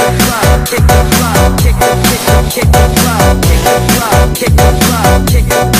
kick the block, kick the block, kick the block, kick the block, kick the block, kick the block, kick the.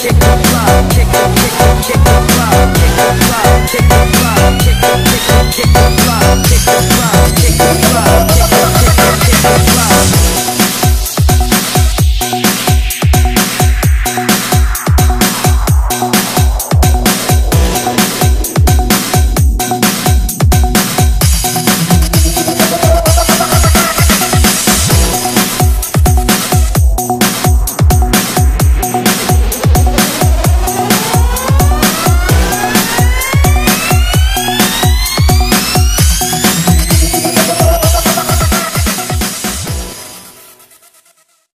kick the club! kick the, kick the, kick the club! kick the fly, kick the fly.